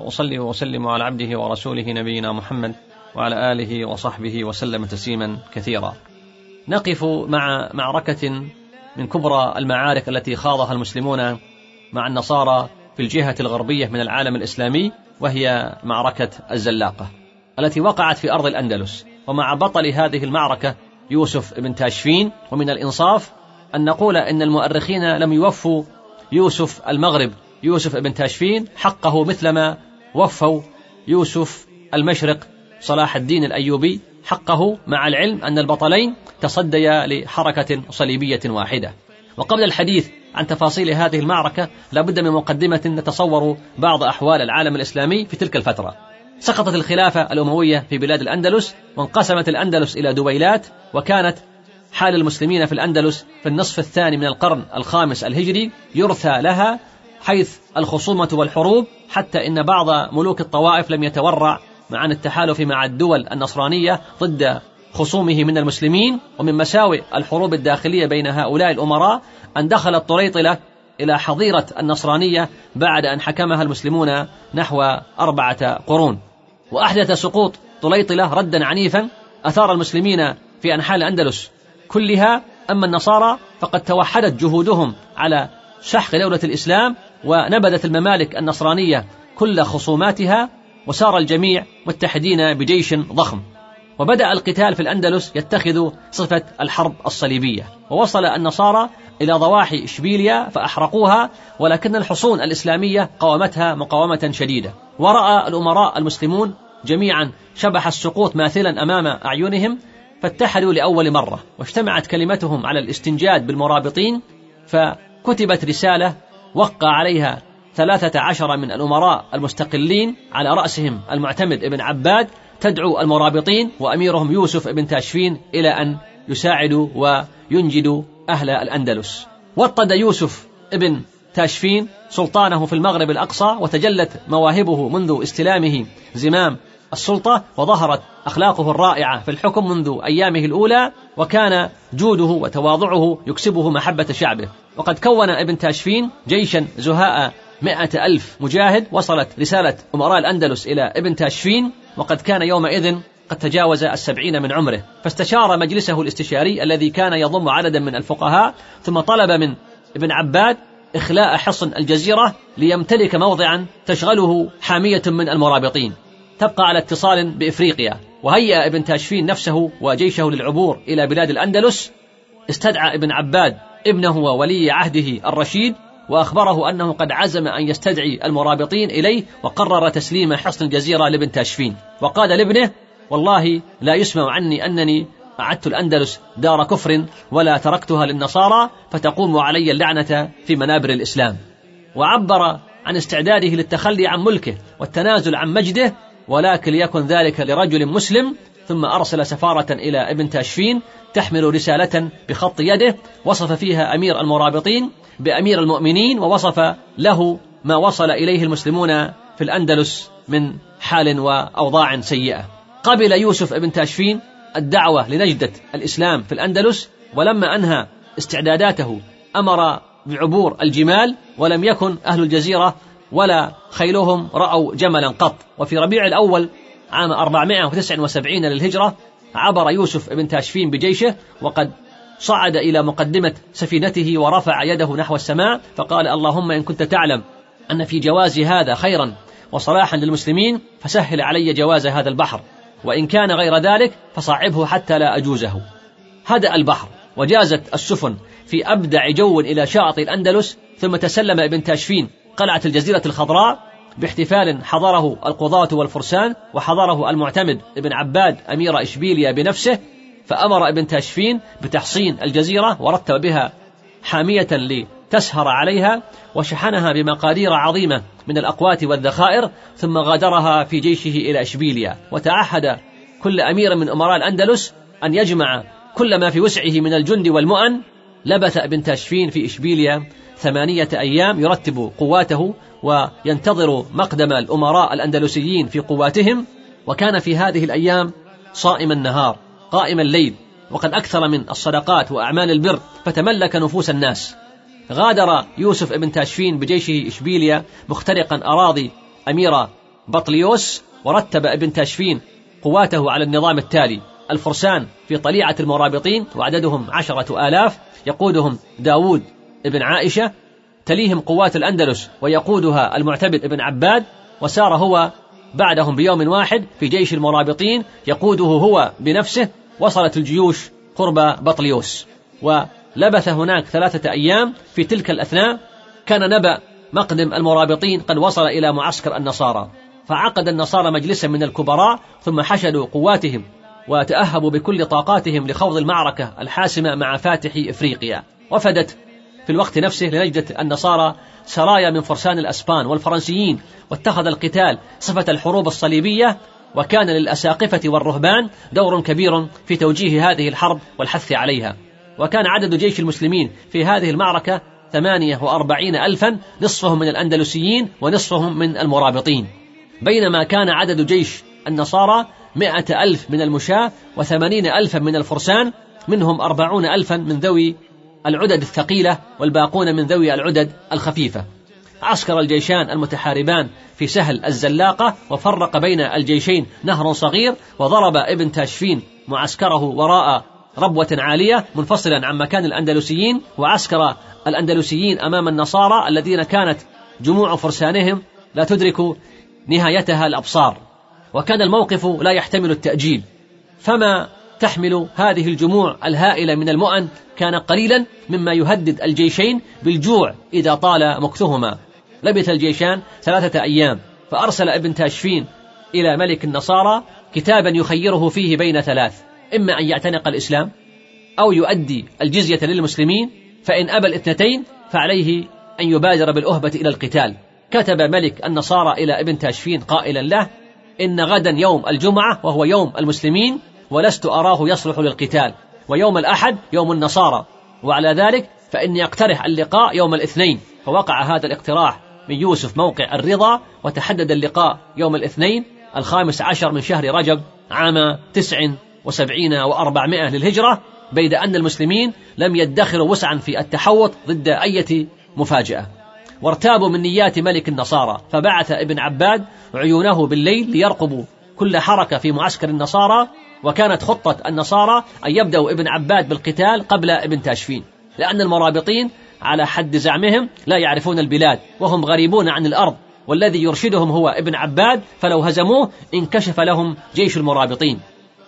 وأصلي وأسلم على عبده ورسوله نبينا محمد وعلى آله وصحبه وسلم تسليما كثيرا. نقف مع معركة من كبرى المعارك التي خاضها المسلمون مع النصارى في الجهة الغربية من العالم الإسلامي وهي معركة الزلاقة التي وقعت في أرض الأندلس. ومع بطل هذه المعركة يوسف بن تاشفين ومن الإنصاف أن نقول إن المؤرخين لم يوفوا يوسف المغرب. يوسف بن تاشفين حقه مثلما وفوا يوسف المشرق صلاح الدين الأيوبي حقه مع العلم أن البطلين تصديا لحركة صليبية واحدة. وقبل الحديث عن تفاصيل هذه المعركة لابد من مقدمة نتصور بعض أحوال العالم الإسلامي في تلك الفترة. سقطت الخلافة الأموية في بلاد الأندلس وانقسمت الأندلس إلى دويلات وكانت حال المسلمين في الأندلس في النصف الثاني من القرن الخامس الهجري يرثى لها حيث الخصومة والحروب حتى إن بعض ملوك الطوائف لم يتورع مع التحالف مع الدول النصرانية ضد خصومه من المسلمين ومن مساوئ الحروب الداخلية بين هؤلاء الأمراء أن دخلت طريطلة إلى حظيرة النصرانية بعد أن حكمها المسلمون نحو أربعة قرون. وأحدث سقوط طليطلة ردا عنيفا أثار المسلمين في أنحاء الأندلس. كلها أما النصارى فقد توحدت جهودهم على سحق دولة الإسلام ونبذت الممالك النصرانية كل خصوماتها وسار الجميع متحدين بجيش ضخم. وبدأ القتال في الأندلس يتخذ صفة الحرب الصليبية. ووصل النصارى إلى ضواحي إشبيليا فأحرقوها ولكن الحصون الإسلامية قاومتها مقاومة شديدة. ورأى الأمراء المسلمون جميعا شبح السقوط ماثلا أمام أعينهم فاتحدوا لأول مرة. واجتمعت كلمتهم على الاستنجاد بالمرابطين فكتبت رسالة وقع عليها ثلاثة عشر من الأمراء المستقلين على رأسهم المعتمد ابن عباد تدعو المرابطين وأميرهم يوسف ابن تاشفين إلى أن يساعدوا وينجدوا أهل الأندلس. وطد يوسف ابن تاشفين سلطانه في المغرب الأقصى وتجلت مواهبه منذ استلامه زمام السلطة وظهرت أخلاقه الرائعة في الحكم منذ أيامه الأولى وكان جوده وتواضعه يكسبه محبة شعبه. وقد كون ابن تاشفين جيشا زهاء مئة ألف مجاهد وصلت رسالة أمراء الأندلس إلى ابن تاشفين وقد كان يومئذ قد تجاوز السبعين من عمره. فاستشار مجلسه الاستشاري الذي كان يضم عددا من الفقهاء ثم طلب من ابن عباد إخلاء حصن الجزيرة ليمتلك موضعا تشغله حامية من المرابطين. تبقى على اتصال بإفريقيا. وهيأ ابن تاشفين نفسه وجيشه للعبور إلى بلاد الأندلس. استدعى ابن عباد ابنه وولي عهده الرشيد وأخبره أنه قد عزم أن يستدعي المرابطين إليه وقرر تسليم حصن الجزيرة لابن تاشفين. وقال لابنه والله لا يسمع عني أنني أعدت الأندلس دار كفر ولا تركتها للنصارى فتقوم علي اللعنة في منابر الإسلام. وعبر عن استعداده للتخلي عن ملكه والتنازل عن مجده ولكن ليكن ذلك لرجل مسلم ثم أرسل سفارة إلى ابن تاشفين تحمل رسالة بخط يده وصف فيها أمير المرابطين بأمير المؤمنين ووصف له ما وصل إليه المسلمون في الأندلس من حال وأوضاع سيئة. قبل يوسف ابن تاشفين الدعوة لنجدة الإسلام في الأندلس ولما أنهى استعداداته أمر بعبور الجمال ولم يكن أهل الجزيرة ولا خيلهم رأوا جملا قط. وفي ربيع الأول عام 479 للهجرة عبر يوسف بن تاشفين بجيشه وقد صعد إلى مقدمة سفينته ورفع يده نحو السماء فقال اللهم إن كنت تعلم أن في جواز هذا خيرا وصلاحا للمسلمين فسهل علي جواز هذا البحر وإن كان غير ذلك فصعبه حتى لا أجوزه. هدأ البحر وجازت السفن في أبدع جو إلى شاطئ الأندلس ثم تسلم ابن تاشفين قلعة الجزيرة الخضراء باحتفال حضره القضاة والفرسان وحضره المعتمد ابن عباد أمير إشبيليا بنفسه فأمر ابن تاشفين بتحصين الجزيرة ورتب بها حامية تسهر عليها وشحنها بمقادير عظيمة من الأقوات والذخائر ثم غادرها في جيشه إلى إشبيليا وتعهد كل أمير من أمراء الأندلس أن يجمع كل ما في وسعه من الجند والمؤن. لبث ابن تاشفين في إشبيليا ثمانية أيام يرتب قواته وينتظر مقدم الأمراء الأندلسيين في قواتهم وكان في هذه الأيام صائم النهار قائم الليل وقد أكثر من الصدقات وأعمال البر فتملك نفوس الناس. غادر يوسف ابن تاشفين بجيشه إشبيليا مخترقا أراضي أمير بطليوس ورتب ابن تاشفين قواته على النظام التالي. الفرسان في طليعة المرابطين وعددهم عشرة آلاف يقودهم داود ابن عائشة تليهم قوات الأندلس ويقودها المعتبد ابن عباد وسار هو بعدهم بيوم واحد في جيش المرابطين يقوده هو بنفسه وصلت الجيوش قرب بطليوس. ولبث هناك ثلاثة أيام في تلك الأثناء كان نبأ مقدم المرابطين قد وصل إلى معسكر النصارى. فعقد النصارى مجلسا من الكبراء ثم حشدوا قواتهم وتأهبوا بكل طاقاتهم لخوض المعركة الحاسمة مع فاتح إفريقيا. وفدت في الوقت نفسه لنجدة النصارى سرايا من فرسان الأسبان والفرنسيين واتخذ القتال صفة الحروب الصليبية وكان للأساقفة والرهبان دور كبير في توجيه هذه الحرب والحث عليها. وكان عدد جيش المسلمين في هذه المعركة ثمانية وأربعين ألفا نصفهم من الأندلسيين ونصفهم من المرابطين. بينما كان عدد جيش النصارى مئة ألف من المشاة وثمانين ألفا من الفرسان منهم أربعون ألفا من ذوي العدد الثقيلة والباقون من ذوي العدد الخفيفة. عسكر الجيشان المتحاربان في سهل الزلاقة وفرق بين الجيشين نهر صغير وضرب ابن تاشفين معسكره وراء ربوة عالية منفصلا عن مكان الأندلسيين وعسكر الأندلسيين أمام النصارى الذين كانت جموع فرسانهم لا تدرك نهايتها الأبصار. وكان الموقف لا يحتمل التأجيل. فما تحمل هذه الجموع الهائلة من المؤن كان قليلا مما يهدد الجيشين بالجوع إذا طال مكثهما لبث الجيشان ثلاثة أيام فأرسل ابن تاشفين إلى ملك النصارى كتابا يخيره فيه بين ثلاث إما أن يعتنق الإسلام أو يؤدي الجزية للمسلمين فإن أبى الاثنتين فعليه أن يبادر بالأهبة إلى القتال. كتب ملك النصارى إلى ابن تاشفين قائلا له إن غدا يوم الجمعة وهو يوم المسلمين ولست أراه يصلح للقتال. ويوم الأحد يوم النصارى. وعلى ذلك فإني أقترح اللقاء يوم الاثنين. فوقع هذا الاقتراح من يوسف موقع الرضا وتحدد اللقاء يوم الاثنين الخامس عشر من شهر رجب عام تسع وسبعين وأربعمائة للهجرة بيد أن المسلمين لم يدخروا وسعا في التحوط ضد أية مفاجأة. وارتابوا من نيات ملك النصارى فبعث ابن عباد عيونه بالليل ليرقبوا كل حركة في معسكر النصارى وكانت خطة النصارى أن يبدأوا ابن عباد بالقتال قبل ابن تاشفين لأن المرابطين على حد زعمهم لا يعرفون البلاد وهم غريبون عن الأرض والذي يرشدهم هو ابن عباد فلو هزموه انكشف لهم جيش المرابطين.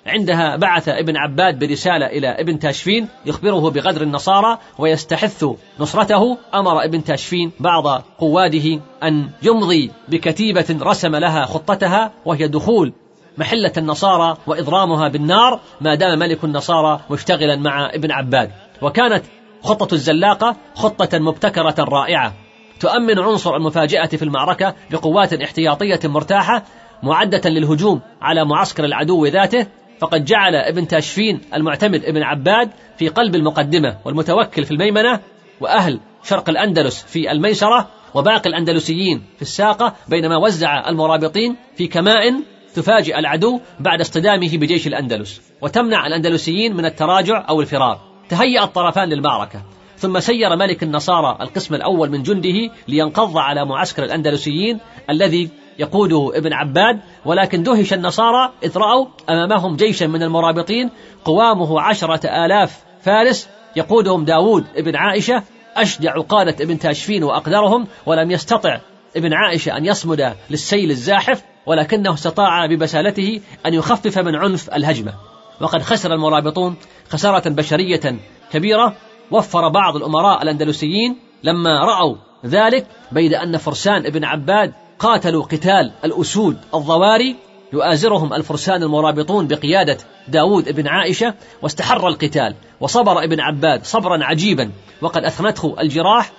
عندها بعث ابن عباد برسالة إلى ابن تاشفين يخبره بغدر النصارى ويستحث نصرته أمر ابن تاشفين بعض قواده أن يمضي بكتيبة رسم لها خطتها وهي دخول محلة النصارى وإضرامها بالنار ما دام ملك النصارى مشتغلا مع ابن عباد. وكانت خطة الزلاقة خطة مبتكرة رائعة. تؤمن عنصر المفاجأة في المعركة بقوات احتياطية مرتاحة معدة للهجوم على معسكر العدو ذاته فقد جعل ابن تاشفين المعتمد ابن عباد في قلب المقدمة والمتوكل في الميمنة وأهل شرق الأندلس في الميسرة وباقي الأندلسيين في الساقة بينما وزع المرابطين في كمائن تفاجئ العدو بعد اصطدامه بجيش الأندلس وتمنع الأندلسيين من التراجع أو الفرار. تهيأ الطرفان للمعركة. ثم سير ملك النصارى القسم الأول من جنده لينقض على معسكر الأندلسيين الذي يقوده ابن عباد ولكن دهش النصارى إذ رأوا أمامهم جيشا من المرابطين قوامه عشرة آلاف فارس يقودهم داود ابن عائشة أشجع قادة ابن تاشفين وأقدرهم ولم يستطع ابن عائشة أن يصمد للسيل الزاحف ولكنه استطاع ببسالته أن يخفف من عنف الهجمة. وقد خسر المرابطون خسارة بشرية كبيرة. وفر بعض الأمراء الأندلسيين لما رأوا ذلك بيد أن فرسان ابن عباد قاتلوا قتال الأسود الضواري. يؤازرهم الفرسان المرابطون بقيادة داود ابن عائشة. واستحر القتال وصبر ابن عباد صبرا عجيبا. وقد أثنته الجراح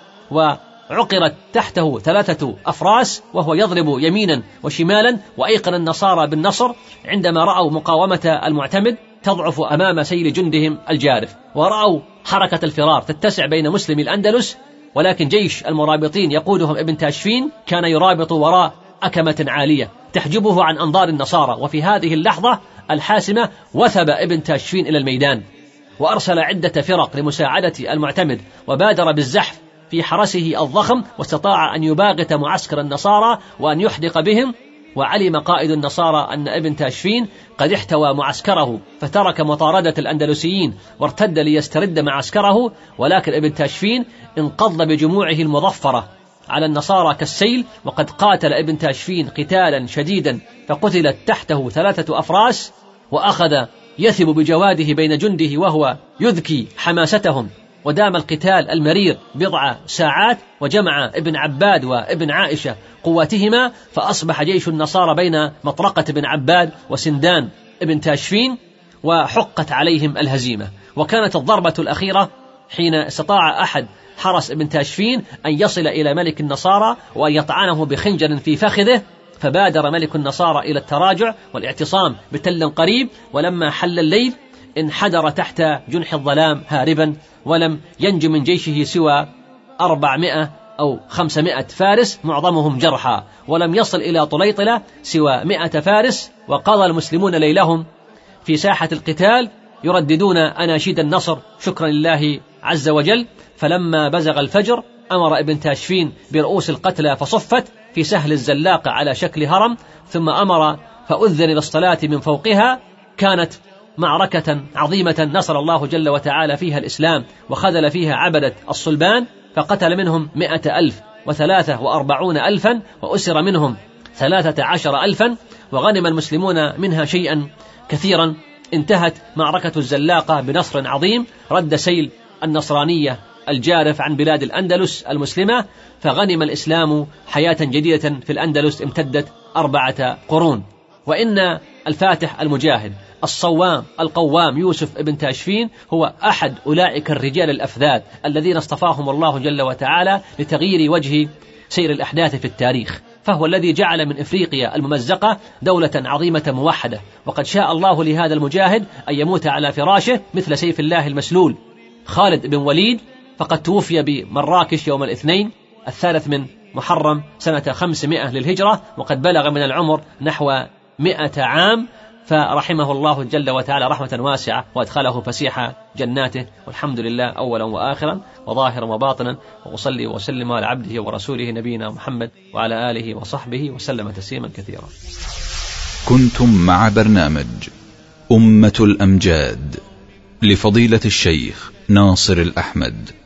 وعقرت تحته ثلاثة أفراس وهو يضرب يمينا وشمالا وأيقن النصارى بالنصر عندما رأوا مقاومة المعتمد تضعف أمام سيل جندهم الجارف ورأوا حركة الفرار تتسع بين مسلمي الأندلس ولكن جيش المرابطين يقودهم ابن تاشفين كان يرابط وراء أكمة عالية تحجبه عن أنظار النصارى وفي هذه اللحظة الحاسمة وثب ابن تاشفين إلى الميدان وأرسل عدة فرق لمساعدة المعتمد وبادر بالزحف في حرسه الضخم واستطاع أن يباغت معسكر النصارى وأن يحدق بهم وعلم قائد النصارى أن ابن تاشفين قد احتوى معسكره فترك مطاردة الأندلسيين وارتد ليسترد معسكره ولكن ابن تاشفين انقض بجموعه المظفرة. على النصارى كالسيل وقد قاتل ابن تاشفين قتالا شديدا فقتلت تحته ثلاثة أفراس وأخذ يثب بجواده بين جنده وهو يذكي حماستهم. ودام القتال المرير بضع ساعات وجمع ابن عباد وابن عائشة قواتهما فأصبح جيش النصارى بين مطرقة ابن عباد وسندان ابن تاشفين وحقت عليهم الهزيمة. وكانت الضربة الأخيرة حين استطاع أحد حرس ابن تاشفين أن يصل إلى ملك النصارى وأن يطعنه بخنجر في فخذه فبادر ملك النصارى إلى التراجع والاعتصام بتل قريب ولما حل الليل انحدر تحت جنح الظلام هاربا ولم ينج من جيشه سوى أربعمائة أو خمسمائة فارس معظمهم جرحى ولم يصل إلى طليطلة سوى مائة فارس وقضى المسلمون ليلهم في ساحة القتال يرددون أناشيد النصر شكرا لله عز وجل. فلما بزغ الفجر أمر ابن تاشفين برؤوس القتلى فصفت في سهل الزلاقة على شكل هرم ثم أمر فأذن للصلاة من فوقها كانت معركة عظيمة نصر الله جل وتعالى فيها الإسلام وخذل فيها عبدة الصلبان فقتل منهم مئة ألف وثلاثة وأربعون ألفا وأسر منهم ثلاثة عشر ألفا وغنم المسلمون منها شيئا كثيرا. انتهت معركة الزلاقة بنصر عظيم رد سيل النصرانية الجارف عن بلاد الأندلس المسلمة فغنم الإسلام حياة جديدة في الأندلس امتدت أربعة قرون. وإن الفاتح المجاهد الصوام القوام يوسف ابن تاشفين هو أحد أولئك الرجال الأفذاذ الذين اصطفاهم الله جل وتعالى لتغيير وجه سير الأحداث في التاريخ. فهو الذي جعل من إفريقيا الممزقة دولة عظيمة موحدة، وقد شاء الله لهذا المجاهد أن يموت على فراشه مثل سيف الله المسلول. خالد بن وليد فقد توفي بمراكش يوم الاثنين الثالث من محرم سنة 500 للهجرة وقد بلغ من العمر نحو مئة عام. فرحمه الله جل وتعالى رحمة واسعة وأدخله فسيح جناته. والحمد لله أولا وآخرا وظاهرا وباطنا وأصلي وأسلم على عبده ورسوله نبينا محمد وعلى آله وصحبه وسلم تسليما كثيرا. كنتم مع برنامج أمة الأمجاد لفضيلة الشيخ ناصر الأحمد.